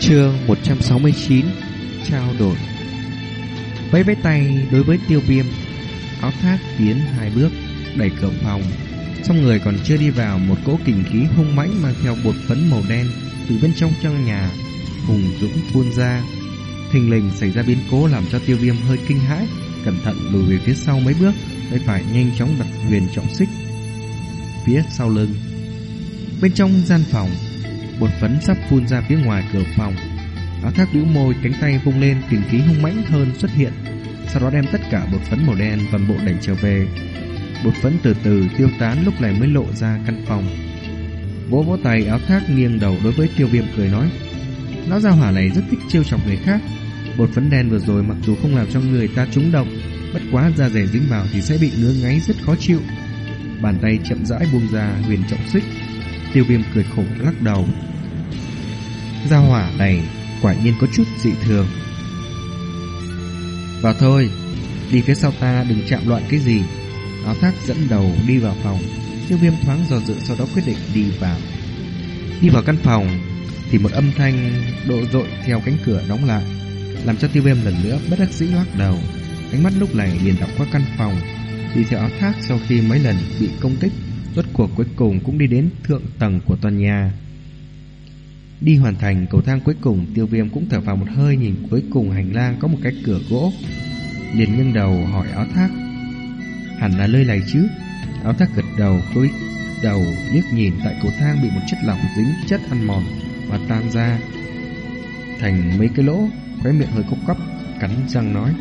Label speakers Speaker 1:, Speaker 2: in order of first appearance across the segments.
Speaker 1: Chương 169 Trao đổi. Vẫy vẫy tay đối với tiêu viêm, Áo thác tiến hai bước, Đẩy cửa phòng. Trong người còn chưa đi vào, Một cỗ kình khí hung mãnh Mang theo bột phấn màu đen Từ bên trong trong nhà Hùng dũng phun ra. Thình lình xảy ra biến cố Làm cho tiêu viêm hơi kinh hãi, Cẩn thận lùi về phía sau mấy bước, Tay phải nhanh chóng đặt huyền trọng xích Phía sau lưng. Bên trong gian phòng Bột phấn sắp phun ra phía ngoài cửa phòng. Áo thác bĩu môi, cánh tay vung lên Kình khí hung mãnh hơn xuất hiện. Sau đó đem tất cả bột phấn màu đen Toàn bộ đẩy trở về. Bột phấn từ từ tiêu tán lúc này mới lộ ra căn phòng. Vỗ vỗ tay, áo thác nghiêng đầu đối với tiêu viêm cười nói, Lão gia hỏa này rất thích trêu chọc người khác. Bột phấn đen vừa rồi mặc dù không làm cho người ta trúng độc, Bất quá da rẻ dính vào thì sẽ bị ngứa ngáy rất khó chịu. Bàn tay chậm rãi buông ra, huyền trọng xích. Tiêu viêm cười khổ lắc đầu. Gia hỏa này quả nhiên có chút dị thường. Vào thôi, Đi phía sau ta đừng chạm loạn cái gì. Áo thác dẫn đầu đi vào phòng. Tiêu viêm thoáng dò dự sau đó quyết định đi vào. Đi vào căn phòng, Thì một âm thanh độ dội theo cánh cửa đóng lại, Làm cho tiêu viêm lần nữa bất đắc dĩ lắc đầu. Ánh mắt lúc này liền đọc qua căn phòng, Đi theo áo thác sau khi mấy lần bị công kích. Rốt cuộc cuối cùng cũng đi đến thượng tầng của tòa nhà. Đi hoàn thành cầu thang cuối cùng, Tiêu viêm cũng thở vào một hơi Nhìn cuối cùng hành lang có một cái cửa gỗ. Liền nghiêng đầu hỏi áo thác. Hẳn là nơi này chứ? Áo thác gật đầu, cúi đầu liếc nhìn tại cầu thang bị một chất lỏng dính chất ăn mòn và tan ra. Thành mấy cái lỗ, khóe miệng hơi cốc cắp cắn răng nói.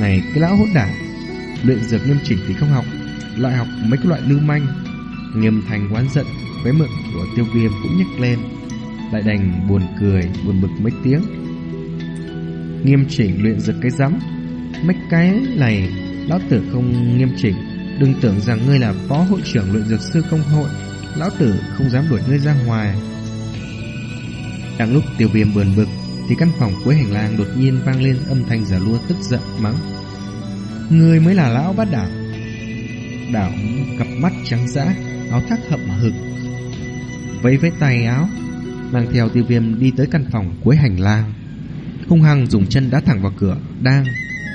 Speaker 1: Này, cái lão hỗn đản, luyện dược nghiêm chỉnh thì không học lại học mấy cái loại lưu manh, nghiêm thành quán giận khóe mực của tiêu viêm cũng nhếch lên. Lại đành buồn cười, buồn bực mấy tiếng. Nghiêm chỉnh luyện dược cái rắm. Mấy cái này, lão tử không nghiêm chỉnh. Đừng tưởng rằng ngươi là phó hội trưởng luyện dược sư công hội. Lão tử không dám đuổi ngươi ra ngoài. Đang lúc tiêu viêm buồn bực, thì căn phòng cuối hành lang đột nhiên vang lên âm thanh giả lua tức giận mắng. Ngươi mới là lão bát đảng đảo cặp mắt trắng dã, áo thác hậm hực vẫy vẫy tay áo, mang theo tiêu viêm đi tới căn phòng cuối hành lang. Hung hăng dùng chân đá thẳng vào cửa, đang,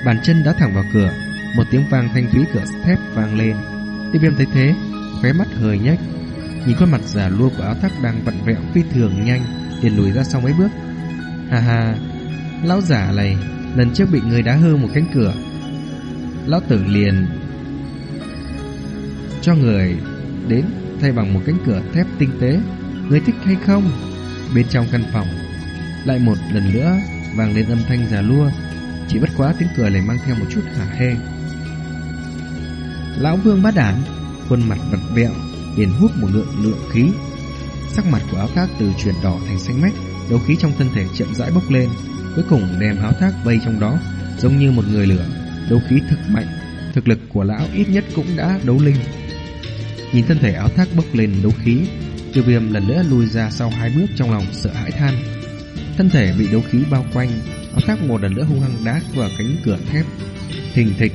Speaker 1: bàn chân đá thẳng vào cửa, một tiếng vang thanh thúy cửa thép vang lên. Tiêu viêm thấy thế, khóe mắt hơi nhếch, nhìn khuôn mặt già lua của áo thác đang vặn vẹo phi thường nhanh, liền lùi ra sau mấy bước. Ha ha, lão giả này lần trước bị người đá hư một cánh cửa. Lão tử liền cho người đến thay bằng một cánh cửa thép tinh tế. Người thích hay không? Bên trong căn phòng lại một lần nữa vang lên âm thanh già lua. Chỉ bất quá tiếng cười lại mang theo một chút hả hê. Lão vương bát đản, khuôn mặt vật vẹo liền hút một lượng lượng khí. Sắc mặt của áo thác từ chuyển đỏ thành xanh mét, đấu khí trong thân thể chậm rãi bốc lên, cuối cùng đem áo thác vây trong đó, giống như một người lửa. Đấu khí thực mạnh, thực lực của lão ít nhất cũng đã đấu linh nhìn thân thể áo thác bốc lên đấu khí tiêu viêm lần nữa lùi ra sau hai bước trong lòng sợ hãi than. Thân thể bị đấu khí bao quanh áo thác một lần nữa hung hăng đá vào cánh cửa thép. Thình thịch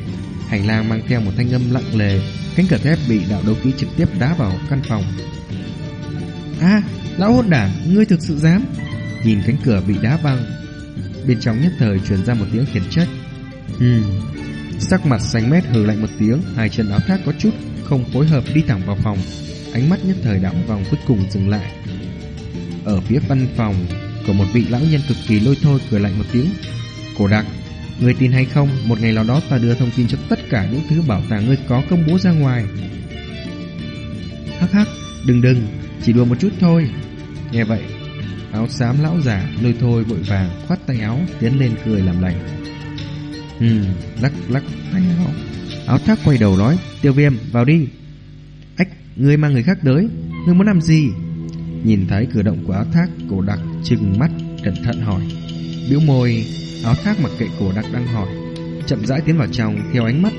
Speaker 1: hành lang mang theo một thanh âm lặng lề cánh cửa thép bị đạo đấu khí trực tiếp đá vào căn phòng. A lão hỗn đản ngươi thực sự dám? Nhìn cánh cửa bị đá văng bên trong nhất thời truyền ra một tiếng khiển trách. Ừm sắc mặt xanh mét hừ lạnh một tiếng hai chân áo thác có chút không phối hợp đi thẳng vào phòng ánh mắt nhất thời đảo vòng cuối cùng dừng lại ở phía văn phòng của một vị lão nhân cực kỳ lôi thôi cười lạnh một tiếng cổ đặc Ngươi tin hay không, một ngày nào đó ta đưa thông tin cho tất cả những thứ bảo tàng ngươi có công bố ra ngoài. Hắc hắc, đừng đừng, chỉ đùa một chút thôi. Nghe vậy, áo xám lão giả lôi thôi vội vàng khoát tay áo tiến lên cười làm lành. Ừm, lắc lắc tay áo. Áo thác quay đầu nói, tiêu viêm, vào đi. Ách, ngươi mang người khác tới, ngươi muốn làm gì? Nhìn thấy cử động của áo thác, cổ đặc trừng mắt, cẩn thận hỏi. Biểu môi Áo thác mặc kệ cổ đặc đang hỏi Chậm rãi tiến vào trong Theo ánh mắt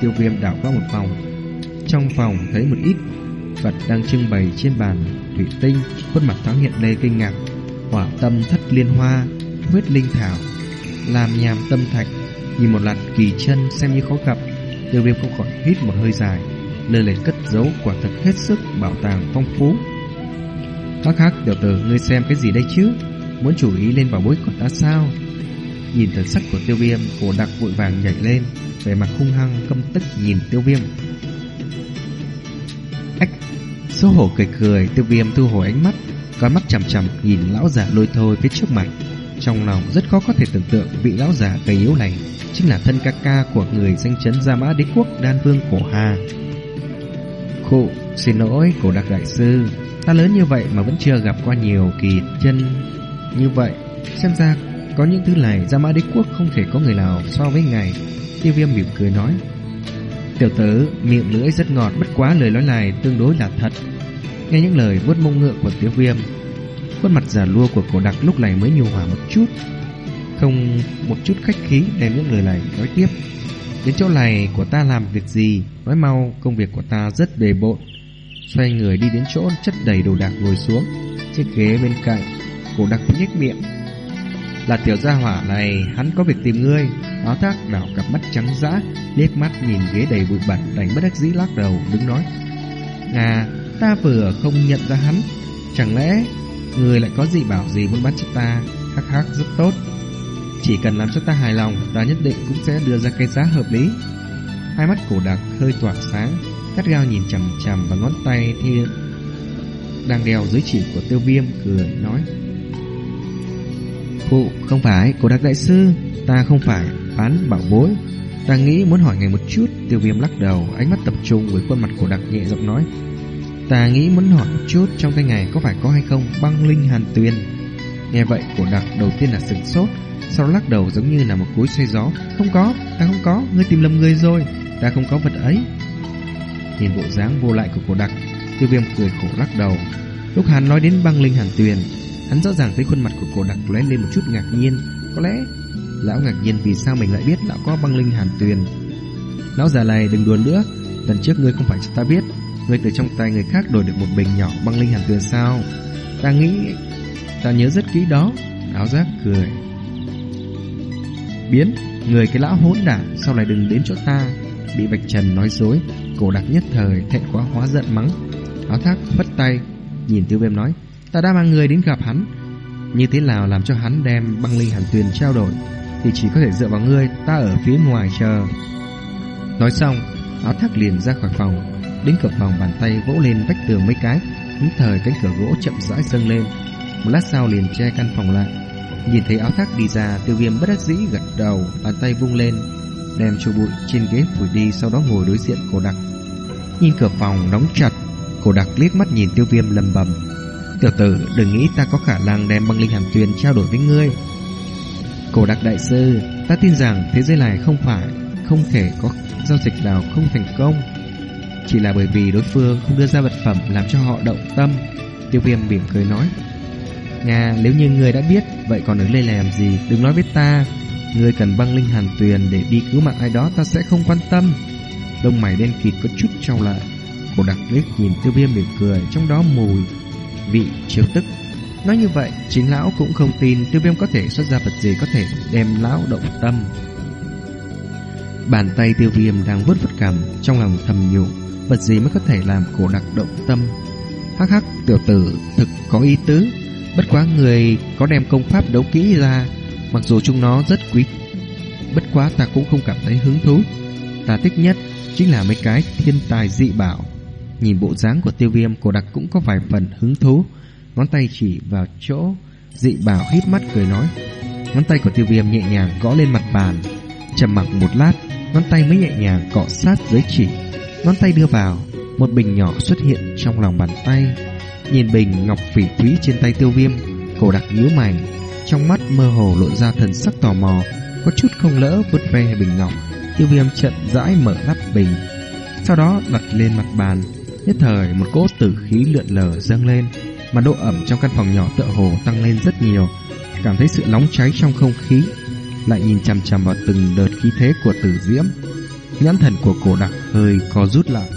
Speaker 1: Tiêu viêm đảo qua một phòng Trong phòng thấy một ít vật đang trưng bày trên bàn thủy tinh Khuôn mặt thoáng hiện đầy kinh ngạc Hỏa tâm thất liên hoa Huyết linh thảo Làm nhàm tâm thạch Nhìn một lần kỳ chân xem như khó gặp, Tiêu viêm không khỏi hít một hơi dài Nơi lấy cất giấu quả thật hết sức Bảo tàng phong phú. Hắc hắc tiểu tử, ngươi xem cái gì đây chứ? Muốn chủ ý lên bảo bối của ta sao? Nhìn thần sắc của tiêu viêm, Cổ đặc vội vàng nhảy lên Về mặt hung hăng căm tức nhìn tiêu viêm. Ách, Xấu hổ cười cười, Tiêu viêm thu hồi ánh mắt, Con mắt chằm chằm nhìn lão già lôi thôi phía trước mặt. Trong lòng rất khó có thể tưởng tượng Vị lão già gầy yếu này Chính là thân ca ca của người danh chấn Gia Mã Đế Quốc Đan Vương Cổ Hà Khụ, Xin lỗi, cổ đặc đại sư. Ta lớn như vậy mà vẫn chưa gặp qua nhiều kỳ chân. Như vậy, Xem ra có những thứ này Gia Mã Đế Quốc không thể có người nào so với ngài. Tiêu viêm mỉm cười nói. Tiểu tử, miệng lưỡi rất ngọt, Bất quá lời nói này tương đối là thật. Nghe những lời vuốt mông ngựa của tiêu viêm Khuôn mặt già lua của cổ đặc lúc này mới nhu hòa một chút. Không một chút khách khí đem những lời này nói tiếp. Đến chỗ này của ta làm việc gì? Nói mau, công việc của ta rất bề bộn. Xoay người đi đến chỗ chất đầy đồ đạc ngồi xuống. Chiếc ghế bên cạnh, Cổ đặc nhếch miệng. Là tiểu gia hỏa này, Hắn có việc tìm ngươi. Áo thác đảo cặp mắt trắng dã, liếc mắt nhìn ghế đầy bụi bẩn Đành bất đắc dĩ lắc đầu, đứng nói. À ta vừa không nhận ra hắn. Chẳng lẽ Người lại có gì bảo gì muốn bắt cho ta? Hắc hắc, rất tốt. Chỉ cần làm cho ta hài lòng, Ta nhất định cũng sẽ đưa ra cái giá hợp lý. Hai mắt cổ đặc hơi tỏa sáng Cắt gao nhìn chằm chằm vào ngón tay thiên đang đeo dưới chỉ của tiêu viêm, cười nói. Phụ, không phải, cổ đặc đại sư, Ta không phải bán bảo bối. Ta nghĩ muốn hỏi ngài một chút, Tiêu viêm lắc đầu, Ánh mắt tập trung với khuôn mặt cổ đặc nhẹ giọng nói. Ta nghĩ muốn hỏi một chút Trong tay ngài có phải có hay không băng linh hàn tuyền. Nghe vậy cổ đặc đầu tiên là sửng sốt Sau lắc đầu giống như là một cối xoay gió. Không có, ta không có Ngươi tìm lầm người rồi Ta không có vật ấy. Nhìn bộ dáng vô lại của cổ đặc Tiêu viêm cười khổ lắc đầu. Lúc hắn nói đến băng linh hàn tuyền Hắn rõ ràng thấy khuôn mặt của cổ đặc lóe lên một chút ngạc nhiên. Có lẽ Lão ngạc nhiên vì sao mình lại biết lão có băng linh hàn tuyền? Lão già này đừng đùa nữa Lần trước ngươi không phải cho ta biết. Ngươi từ trong tay người khác đổi được một bình nhỏ băng linh hàn tuyền sao? Ta nghĩ, Ta nhớ rất kỹ đó. Áo giáp cười. Biến, Người cái lão hỗn đản, Sau này đừng đến chỗ ta. Bị bạch trần nói dối, Cổ đặc nhất thời, thẹn quá hóa giận mắng. Áo thác phất tay, Nhìn tiêu viêm nói, Ta đã mang người đến gặp hắn. Như thế nào làm cho hắn đem băng linh hàn tuyền trao đổi? Thì chỉ có thể dựa vào ngươi, Ta ở phía ngoài chờ. Nói xong, Áo thác liền ra khỏi phòng. Đến cửa phòng bàn tay vỗ lên vách tường mấy cái. Nhất thời cánh cửa gỗ chậm rãi dâng lên. Một lát sau liền che căn phòng lại. Nhìn thấy áo thác đi ra, Tiêu viêm bất đắc dĩ gật đầu, Bàn tay vung lên, Đem cho bụi trên ghế phủi đi, Sau đó ngồi đối diện cổ đặc. Nhìn cửa phòng đóng chặt Cổ đặc liếc mắt nhìn tiêu viêm lầm bầm. Tiểu tử, đừng nghĩ ta có khả năng đem băng linh hàn tuyền trao đổi với ngươi. Cổ đặc đại sư, Ta tin rằng thế giới này không phải, Không thể có giao dịch nào không thành công. Chỉ là bởi vì đối phương không đưa ra vật phẩm Làm cho họ động tâm. Tiêu viêm mỉm cười nói, Nga, nếu như ngươi đã biết, Vậy còn đứng lên làm gì? Đừng nói với ta. Ngươi cần băng linh hàn tuyền để đi cứu mạng ai đó, ta sẽ không quan tâm. Lông mày đen kịt có chút trao lại. Cổ đặc liếc nhìn tiêu viêm mỉm cười, Trong đó mùi vị chiếu tức. Nói như vậy chính lão cũng không tin Tiêu viêm có thể xuất ra vật gì có thể đem lão động tâm. Bàn tay tiêu viêm đang vớt vật cằm Trong lòng thầm nhủ, Vật gì mới có thể làm cổ đặc động tâm? Hắc hắc, tiểu tử, thực có ý tứ. Bất quá người có đem công pháp đấu kỹ ra, Mặc dù chúng nó rất quý. Bất quá ta cũng không cảm thấy hứng thú. Ta thích nhất chính là mấy cái thiên tài dị bảo. Nhìn bộ dáng của tiêu viêm, Cổ đặc cũng có vài phần hứng thú. Ngón tay chỉ vào chỗ Dị bảo hít mắt cười nói. Ngón tay của tiêu viêm nhẹ nhàng gõ lên mặt bàn trầm mặc một lát, Ngón tay mới nhẹ nhàng cọ sát dưới chỉ. Ngón tay đưa vào, Một bình nhỏ xuất hiện trong lòng bàn tay. Nhìn bình ngọc phỉ thúy trên tay tiêu viêm, Cổ đặc nhíu mày. Trong mắt mơ hồ lộ ra thần sắc tò mò, Có chút không lỡ vứt ve bình ngọc. Tiêu viêm chậm rãi mở nắp bình. Sau đó đặt lên mặt bàn. Nhất thời một cỗ tử khí lượn lờ dâng lên, Mà độ ẩm trong căn phòng nhỏ tựa hồ tăng lên rất nhiều. Cảm thấy sự nóng cháy trong không khí lại nhìn chằm chằm vào từng đợt khí thế của tử diễm. Nhãn thần của cổ đặc hơi co rút lại.